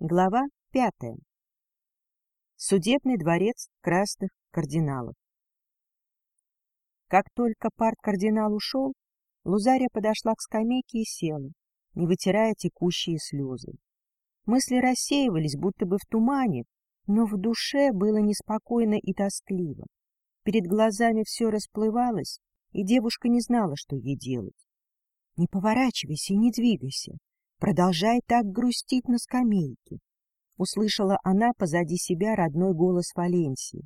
Глава пятая. Судебный дворец красных кардиналов. Как только парт-кардинал ушел, Лузария подошла к скамейке и села, не вытирая текущие слезы. Мысли рассеивались, будто бы в тумане, но в душе было неспокойно и тоскливо. Перед глазами все расплывалось, и девушка не знала, что ей делать. — Не поворачивайся и не двигайся, Продолжай так грустить на скамейке. Услышала она позади себя родной голос Валенсии.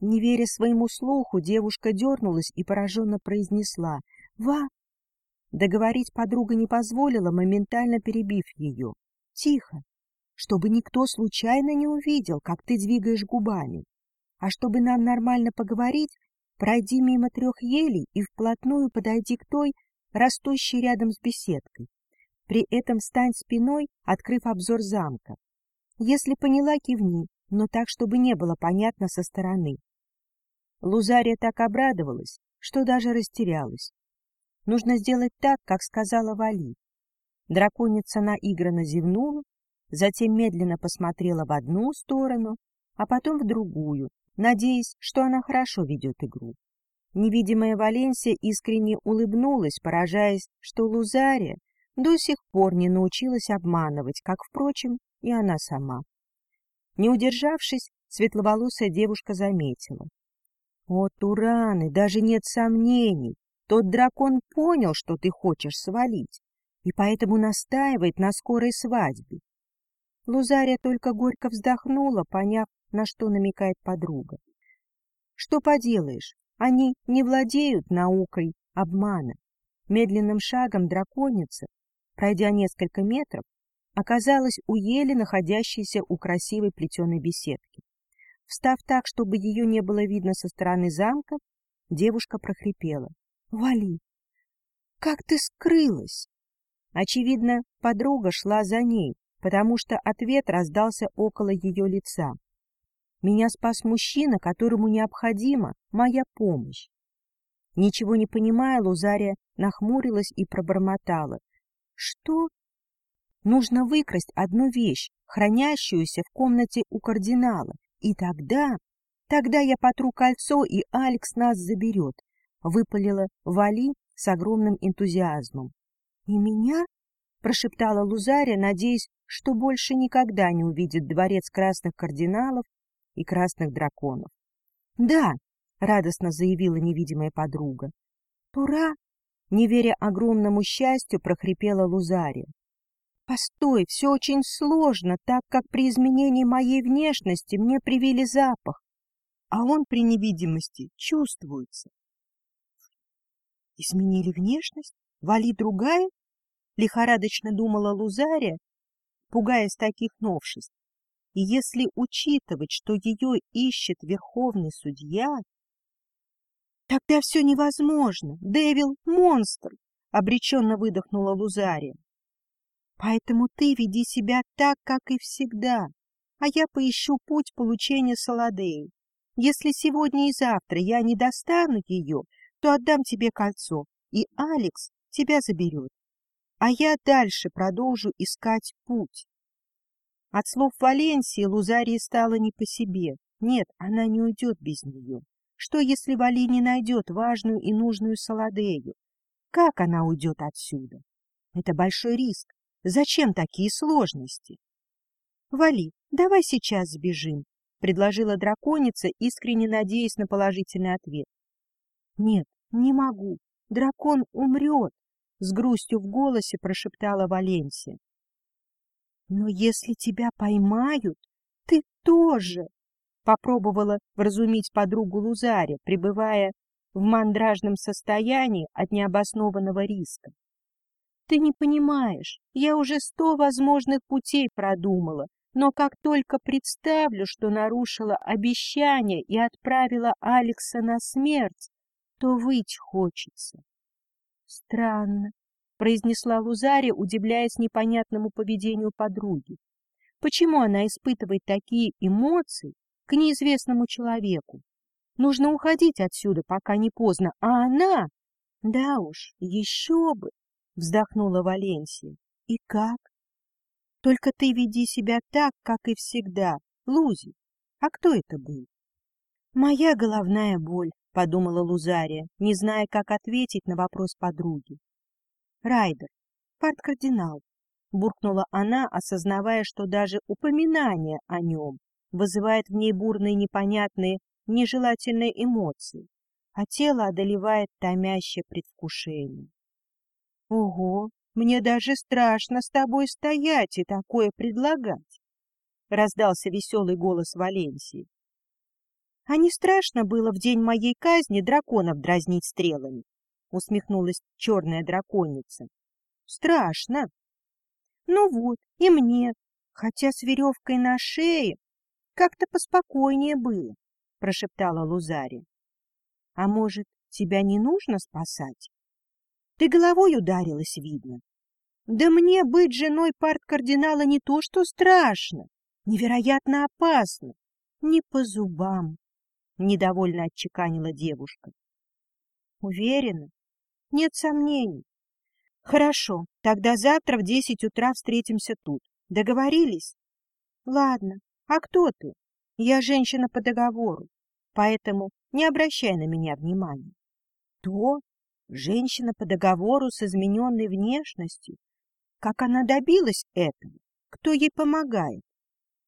Не веря своему слуху, девушка дернулась и пораженно произнесла «Ва!». Договорить подруга не позволила, моментально перебив ее. «Тихо, чтобы никто случайно не увидел, как ты двигаешь губами. А чтобы нам нормально поговорить, пройди мимо трех елей и вплотную подойди к той, растущей рядом с беседкой. При этом стань спиной, открыв обзор замка. Если поняла, кивни, но так, чтобы не было понятно со стороны. Лузария так обрадовалась, что даже растерялась. Нужно сделать так, как сказала Вали. Драконица наигранно зевнула, затем медленно посмотрела в одну сторону, а потом в другую, надеясь, что она хорошо ведет игру. Невидимая Валенсия искренне улыбнулась, поражаясь, что Лузария до сих пор не научилась обманывать, как, впрочем, и она сама. Не удержавшись, светловолосая девушка заметила. — О, Тураны, даже нет сомнений, тот дракон понял, что ты хочешь свалить, и поэтому настаивает на скорой свадьбе. Лузария только горько вздохнула, поняв, на что намекает подруга. Что поделаешь, они не владеют наукой обмана. Медленным шагом драконица Пройдя несколько метров, оказалась у ели, находящейся у красивой плетеной беседки. Встав так, чтобы ее не было видно со стороны замка, девушка прохрипела. — Вали! Как ты скрылась? Очевидно, подруга шла за ней, потому что ответ раздался около ее лица. Меня спас мужчина, которому необходима моя помощь. Ничего не понимая, Лузария нахмурилась и пробормотала. Что? Нужно выкрасть одну вещь, хранящуюся в комнате у кардинала, и тогда... Тогда я потру кольцо, и Алекс нас заберет, — выпалила Вали с огромным энтузиазмом. — И меня? — прошептала Лузария, надеясь, что больше никогда не увидит дворец красных кардиналов и красных драконов. — Да, — радостно заявила невидимая подруга. — Тура не веря огромному счастью, прохрипела Лузария. «Постой, все очень сложно, так как при изменении моей внешности мне привили запах, а он при невидимости чувствуется». «Изменили внешность? Вали другая?» — лихорадочно думала Лузария, пугаясь таких новшеств. И если учитывать, что ее ищет верховный судья, Тогда все невозможно. Дэвил — монстр, — обреченно выдохнула Лузария. Поэтому ты веди себя так, как и всегда, а я поищу путь получения Солодеи. Если сегодня и завтра я не достану ее, то отдам тебе кольцо, и Алекс тебя заберет. А я дальше продолжу искать путь. От слов Валенсии Лузарии стало не по себе. Нет, она не уйдет без нее. Что, если Вали не найдет важную и нужную Солодею? Как она уйдет отсюда? Это большой риск. Зачем такие сложности? — Вали, давай сейчас сбежим, — предложила драконица, искренне надеясь на положительный ответ. — Нет, не могу. Дракон умрет, — с грустью в голосе прошептала Валенсия. — Но если тебя поймают, ты тоже, попробовала вразумить подругу Лузаре, пребывая в мандражном состоянии от необоснованного риска. Ты не понимаешь, я уже сто возможных путей продумала, но как только представлю, что нарушила обещание и отправила Алекса на смерть, то выть хочется. Странно, произнесла Лузария, удивляясь непонятному поведению подруги. Почему она испытывает такие эмоции, к неизвестному человеку. Нужно уходить отсюда, пока не поздно, а она... Да уж, еще бы, вздохнула Валенсия. И как? Только ты веди себя так, как и всегда. Лузи, а кто это был? Моя головная боль, подумала Лузария, не зная, как ответить на вопрос подруги. Райдер, парт-кардинал, буркнула она, осознавая, что даже упоминание о нем вызывает в ней бурные непонятные, нежелательные эмоции, а тело одолевает томящее предвкушение. — Ого, мне даже страшно с тобой стоять и такое предлагать! — раздался веселый голос Валенсии. — А не страшно было в день моей казни драконов дразнить стрелами? — усмехнулась черная драконица. — Страшно. Ну вот, и мне, хотя с веревкой на шее, как-то поспокойнее было, — прошептала Лузари. — А может, тебя не нужно спасать? Ты головой ударилась, видно. Да мне быть женой парт-кардинала не то что страшно, невероятно опасно, не по зубам, — недовольно отчеканила девушка. — Уверена? Нет сомнений. Хорошо, тогда завтра в десять утра встретимся тут. Договорились? Ладно. А кто ты? Я женщина по договору, поэтому не обращай на меня внимания. То? Женщина по договору с измененной внешностью? Как она добилась этого? Кто ей помогает?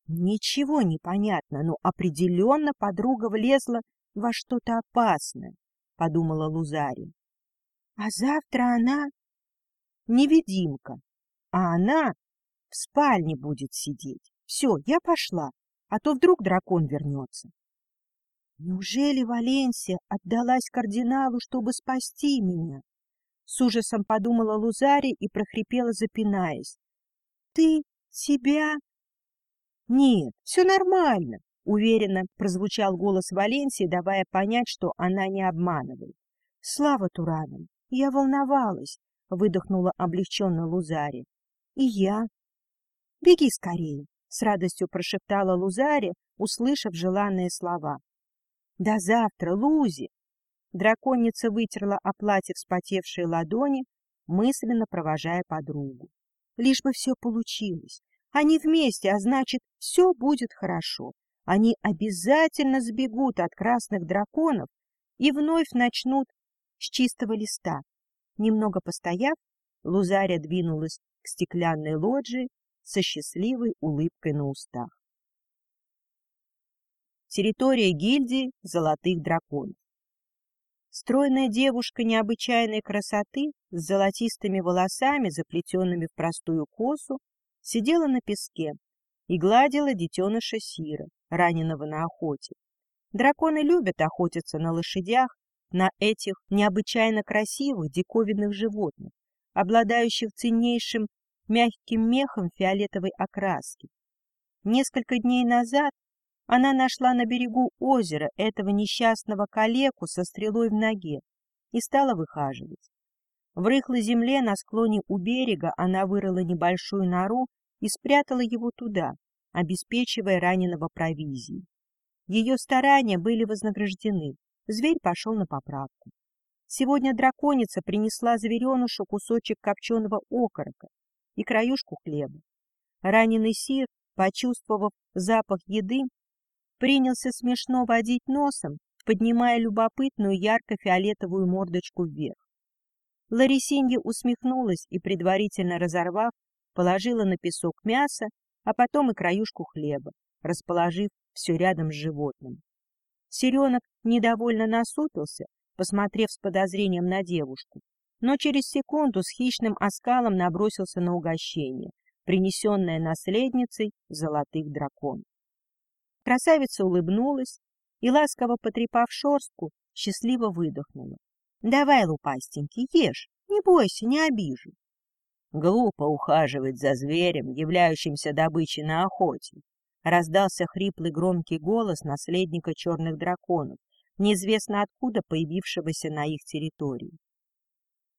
Ничего не понятно, но определенно подруга влезла во что-то опасное, — подумала Лузари. А завтра она невидимка, а она в спальне будет сидеть. Все, я пошла, а то вдруг дракон вернется. Неужели Валенсия отдалась кардиналу, чтобы спасти меня? С ужасом подумала Лузари и прохрипела, запинаясь. — Ты себя... — Нет, все нормально, — уверенно прозвучал голос Валенсии, давая понять, что она не обманывает. — Слава Туранам, я волновалась, — выдохнула облегченно Лузари. — И я. — Беги скорее, — с радостью прошептала Лузари, услышав желанные слова. — До завтра, Лузи! Драконица вытерла о платье вспотевшие ладони, мысленно провожая подругу. Лишь бы все получилось. Они вместе, а значит, все будет хорошо. Они обязательно сбегут от красных драконов и вновь начнут с чистого листа. Немного постояв, Лузаря двинулась к стеклянной лоджии со счастливой улыбкой на устах. Территория гильдии золотых драконов. Стройная девушка необычайной красоты с золотистыми волосами, заплетенными в простую косу, сидела на песке и гладила детеныша Сира, раненого на охоте. Драконы любят охотиться на лошадях на этих необычайно красивых диковинных животных, обладающих ценнейшим мягким мехом фиолетовой окраски. Несколько дней назад она нашла на берегу озера этого несчастного калеку со стрелой в ноге и стала выхаживать. В рыхлой земле на склоне у берега она вырыла небольшую нору и спрятала его туда, обеспечивая раненого провизией. Ее старания были вознаграждены, Зверь пошел на поправку. Сегодня драконица принесла зверенушу кусочек копченого окорока и краюшку хлеба. Раненый сир, почувствовав запах еды, принялся смешно водить носом, поднимая любопытную ярко-фиолетовую мордочку вверх. Ларисинья усмехнулась и, предварительно разорвав, положила на песок мясо, а потом и краюшку хлеба, расположив все рядом с животным. Серенок недовольно насупился, посмотрев с подозрением на девушку, но через секунду с хищным оскалом набросился на угощение, принесенное наследницей золотых драконов. Красавица улыбнулась и, ласково потрепав шорстку, счастливо выдохнула. — Давай, лупастенький, ешь, не бойся, не обижу. Глупо ухаживать за зверем, являющимся добычей на охоте, Раздался хриплый громкий голос наследника черных драконов, неизвестно откуда появившегося на их территории.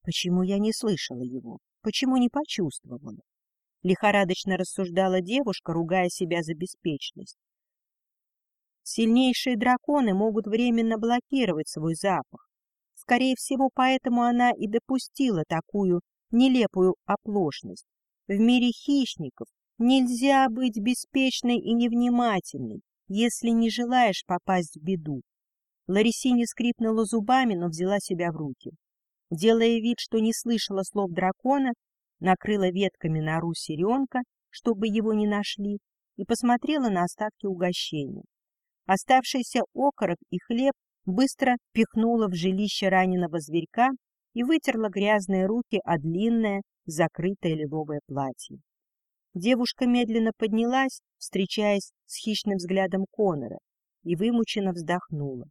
Почему я не слышала его? Почему не почувствовала? Лихорадочно рассуждала девушка, ругая себя за беспечность. Сильнейшие драконы могут временно блокировать свой запах. Скорее всего, поэтому она и допустила такую нелепую оплошность. В мире хищников Нельзя быть беспечной и невнимательной, если не желаешь попасть в беду. Ларисине скрипнула зубами, но взяла себя в руки. Делая вид, что не слышала слов дракона, накрыла ветками нору сиренка, чтобы его не нашли, и посмотрела на остатки угощения. Оставшийся окорок и хлеб быстро пихнула в жилище раненого зверька и вытерла грязные руки о длинное, закрытое лиловое платье. Девушка медленно поднялась, встречаясь с хищным взглядом Конора, и вымученно вздохнула.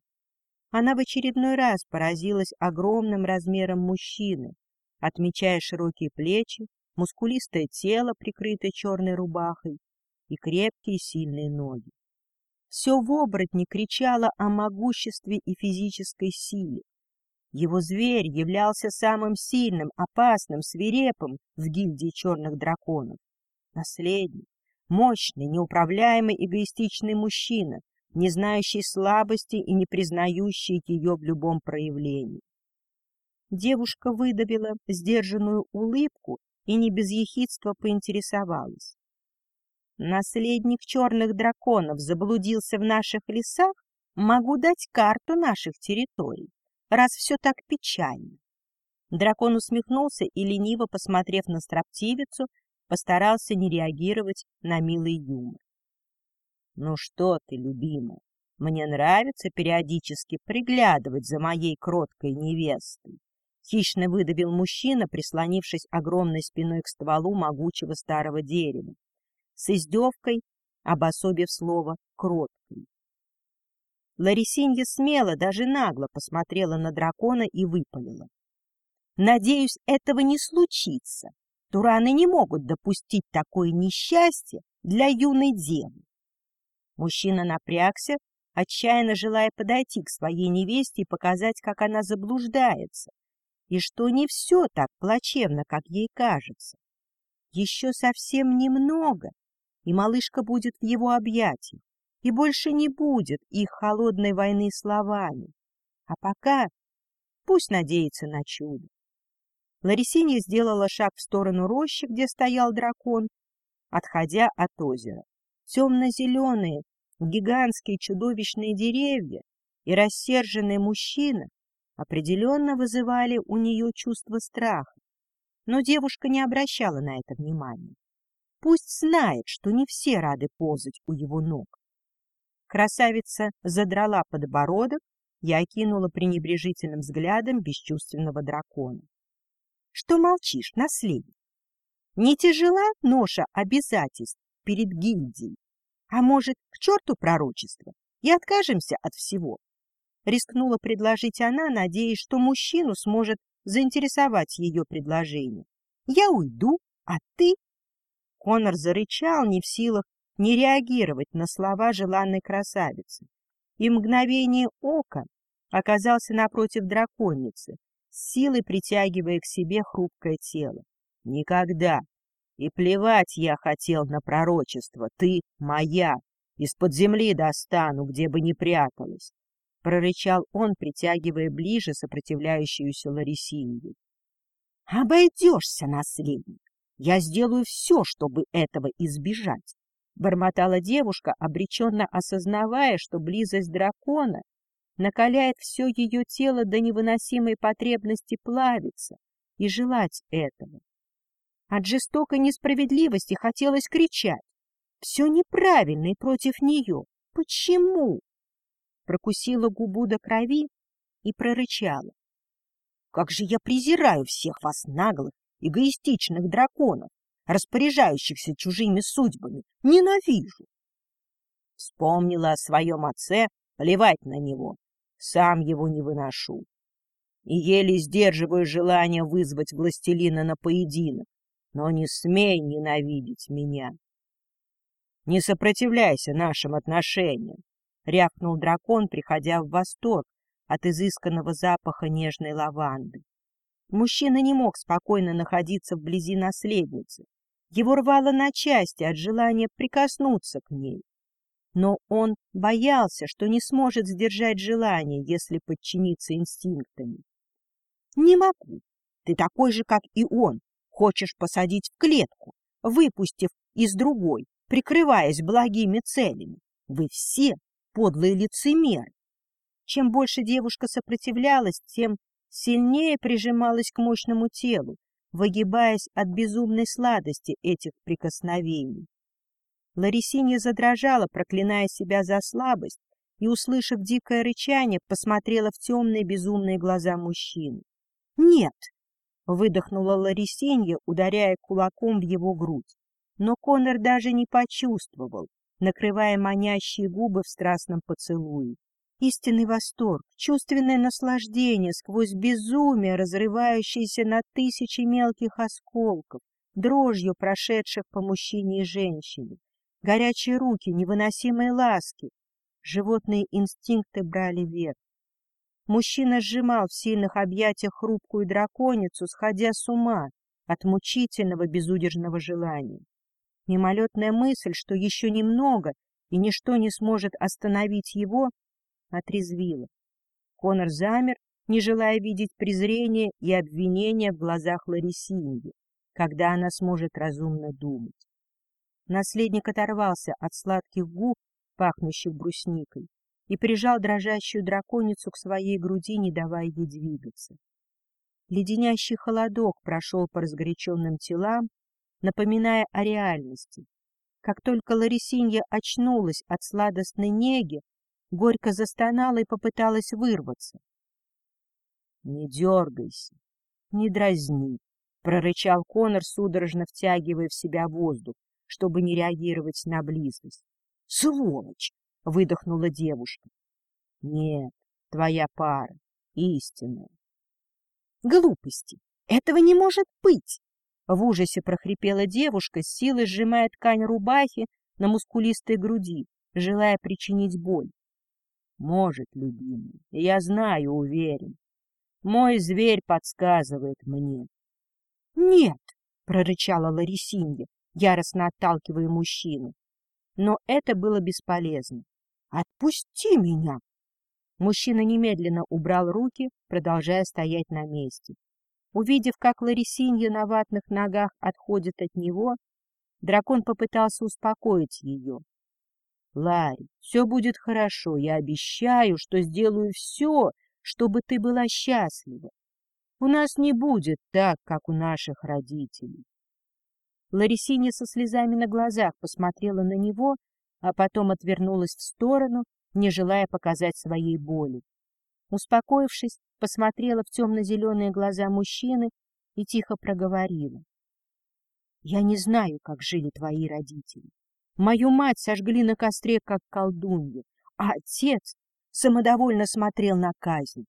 Она в очередной раз поразилась огромным размером мужчины, отмечая широкие плечи, мускулистое тело, прикрытое черной рубахой, и крепкие сильные ноги. Все в оборотне кричало о могуществе и физической силе. Его зверь являлся самым сильным, опасным, свирепым в гильдии черных драконов. Наследник, мощный, неуправляемый, эгоистичный мужчина, не знающий слабости и не признающий ее в любом проявлении. Девушка выдавила сдержанную улыбку и не без ехидства поинтересовалась. Наследник черных драконов заблудился в наших лесах, могу дать карту наших территорий, раз все так печально. Дракон усмехнулся и, лениво посмотрев на строптивицу, постарался не реагировать на милый юмор. Ну что ты, любимая, мне нравится периодически приглядывать за моей кроткой невестой. Хищно выдавил мужчина, прислонившись огромной спиной к стволу могучего старого дерева, с издевкой обособив слово «кроткой». Ларисинья смело, даже нагло посмотрела на дракона и выпалила. «Надеюсь, этого не случится. Тураны не могут допустить такое несчастье для юной девы. Мужчина напрягся, отчаянно желая подойти к своей невесте и показать, как она заблуждается, и что не все так плачевно, как ей кажется. Еще совсем немного, и малышка будет в его объятиях, и больше не будет их холодной войны словами. А пока пусть надеется на чудо. Ларисинья сделала шаг в сторону рощи, где стоял дракон, отходя от озера. Темно-зеленые, гигантские чудовищные деревья и рассерженный мужчина определенно вызывали у нее чувство страха, но девушка не обращала на это внимания. Пусть знает, что не все рады ползать у его ног. Красавица задрала подбородок и окинула пренебрежительным взглядом бесчувственного дракона. — Что молчишь, наследник? Не тяжела ноша обязательств перед гильдией? А может, к черту пророчество и откажемся от всего? Рискнула предложить она, надеясь, что мужчину сможет заинтересовать ее предложение. Я уйду, а ты... Конор зарычал, не в силах не реагировать на слова желанной красавицы. И мгновение ока оказался напротив драконицы, силой притягивая к себе хрупкое тело. Никогда, и плевать я хотел на пророчество. Ты моя. Из-под земли достану, где бы ни пряталась. Прорычал он, притягивая ближе сопротивляющуюся Ларисинью. Обойдешься, наследник. Я сделаю все, чтобы этого избежать. Бормотала девушка, обреченно осознавая, что близость дракона накаляет все ее тело до невыносимой потребности плавиться и желать этого. От жестокой несправедливости хотелось кричать. Все неправильно и против нее. Почему? Прокусила губу до крови и прорычала. Как же я презираю всех вас наглых, эгоистичных драконов, распоряжающихся чужими судьбами. Ненавижу. Вспомнила о своем отце, плевать на него. Сам его не выношу. И еле сдерживаю желание вызвать властелина на поединок но не смей ненавидеть меня. Не сопротивляйся нашим отношениям, — рявкнул дракон, приходя в восторг от изысканного запаха нежной лаванды. Мужчина не мог спокойно находиться вблизи наследницы. Его рвало на части от желания прикоснуться к ней. Но он боялся, что не сможет сдержать желание, если подчиниться инстинктами. — Не могу. Ты такой же, как и он, Хочешь посадить в клетку, выпустив и с другой, прикрываясь благими целями. Вы все подлые лицемеры. Чем больше девушка сопротивлялась, тем сильнее прижималась к мощному телу, выгибаясь от безумной сладости этих прикосновений. Ларисинья задрожала, проклиная себя за слабость, и, услышав дикое рычание, посмотрела в темные безумные глаза мужчины. «Нет!» — выдохнула Ларисинья, ударяя кулаком в его грудь. Но Конор даже не почувствовал, накрывая манящие губы в страстном поцелуе. Истинный восторг, чувственное наслаждение сквозь безумие, разрывающееся на тысячи мелких осколков, дрожью прошедших по мужчине и женщине, горячие руки, невыносимые ласки. Животные инстинкты брали верх. Мужчина сжимал в сильных объятиях хрупкую драконицу, сходя с ума от мучительного безудержного желания. Мимолетная мысль, что еще немного, и ничто не сможет остановить его, отрезвила. Конор замер, не желая видеть презрения и обвинения в глазах Ларисиньи, когда она сможет разумно думать. Наследник оторвался от сладких губ, пахнущих брусникой, и прижал дрожащую драконицу к своей груди, не давая ей двигаться. Леденящий холодок прошел по разгоряченным телам, напоминая о реальности. Как только Ларисинья очнулась от сладостной неги, горько застонала и попыталась вырваться. — Не дергайся, не дразни, — прорычал Конор, судорожно втягивая в себя воздух, чтобы не реагировать на близость. — Сволочь! — выдохнула девушка. — Нет, твоя пара, истинная. — Глупости! Этого не может быть! В ужасе прохрипела девушка, с силой сжимая ткань рубахи на мускулистой груди, желая причинить боль. Может, любимый, я знаю, уверен. Мой зверь подсказывает мне. — Нет, — прорычала Ларисинья, яростно отталкивая мужчину. Но это было бесполезно. — Отпусти меня! Мужчина немедленно убрал руки, продолжая стоять на месте. Увидев, как Ларисинья на ватных ногах отходит от него, дракон попытался успокоить ее, Ларри, все будет хорошо. Я обещаю, что сделаю все, чтобы ты была счастлива. У нас не будет так, как у наших родителей. Ларисиня со слезами на глазах посмотрела на него, а потом отвернулась в сторону, не желая показать своей боли. Успокоившись, посмотрела в темно-зеленые глаза мужчины и тихо проговорила. — Я не знаю, как жили твои родители. Мою мать сожгли на костре, как колдунью, а отец самодовольно смотрел на казнь.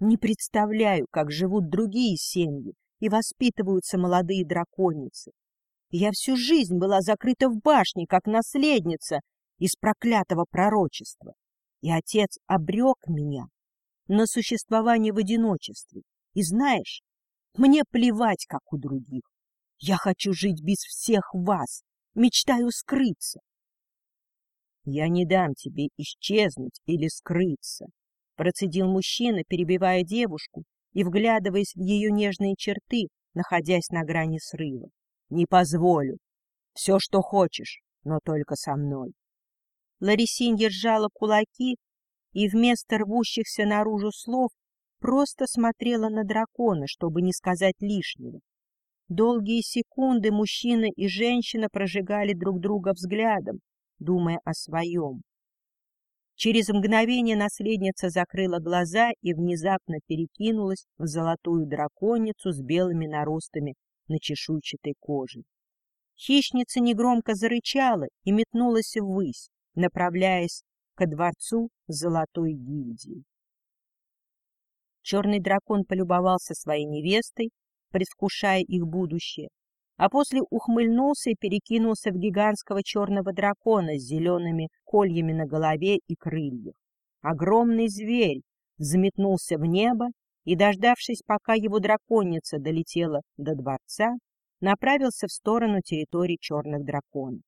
Не представляю, как живут другие семьи и воспитываются молодые драконицы. Я всю жизнь была закрыта в башне, как наследница из проклятого пророчества. И отец обрек меня на существование в одиночестве. И знаешь, мне плевать, как у других. Я хочу жить без всех вас, мечтаю скрыться. Я не дам тебе исчезнуть или скрыться, процедил мужчина, перебивая девушку и вглядываясь в ее нежные черты, находясь на грани срыва. Не позволю. Все, что хочешь, но только со мной. Ларисинья сжала кулаки и вместо рвущихся наружу слов просто смотрела на дракона, чтобы не сказать лишнего. Долгие секунды мужчина и женщина прожигали друг друга взглядом, думая о своем. Через мгновение наследница закрыла глаза и внезапно перекинулась в золотую драконицу с белыми наростами на чешуйчатой коже. Хищница негромко зарычала и метнулась ввысь, направляясь ко дворцу золотой гильдии. Черный дракон полюбовался своей невестой предвкушая их будущее, а после ухмыльнулся и перекинулся в гигантского черного дракона с зелеными кольями на голове и крыльях. Огромный зверь взметнулся в небо и, дождавшись, пока его драконица долетела до дворца, направился в сторону территории черных драконов.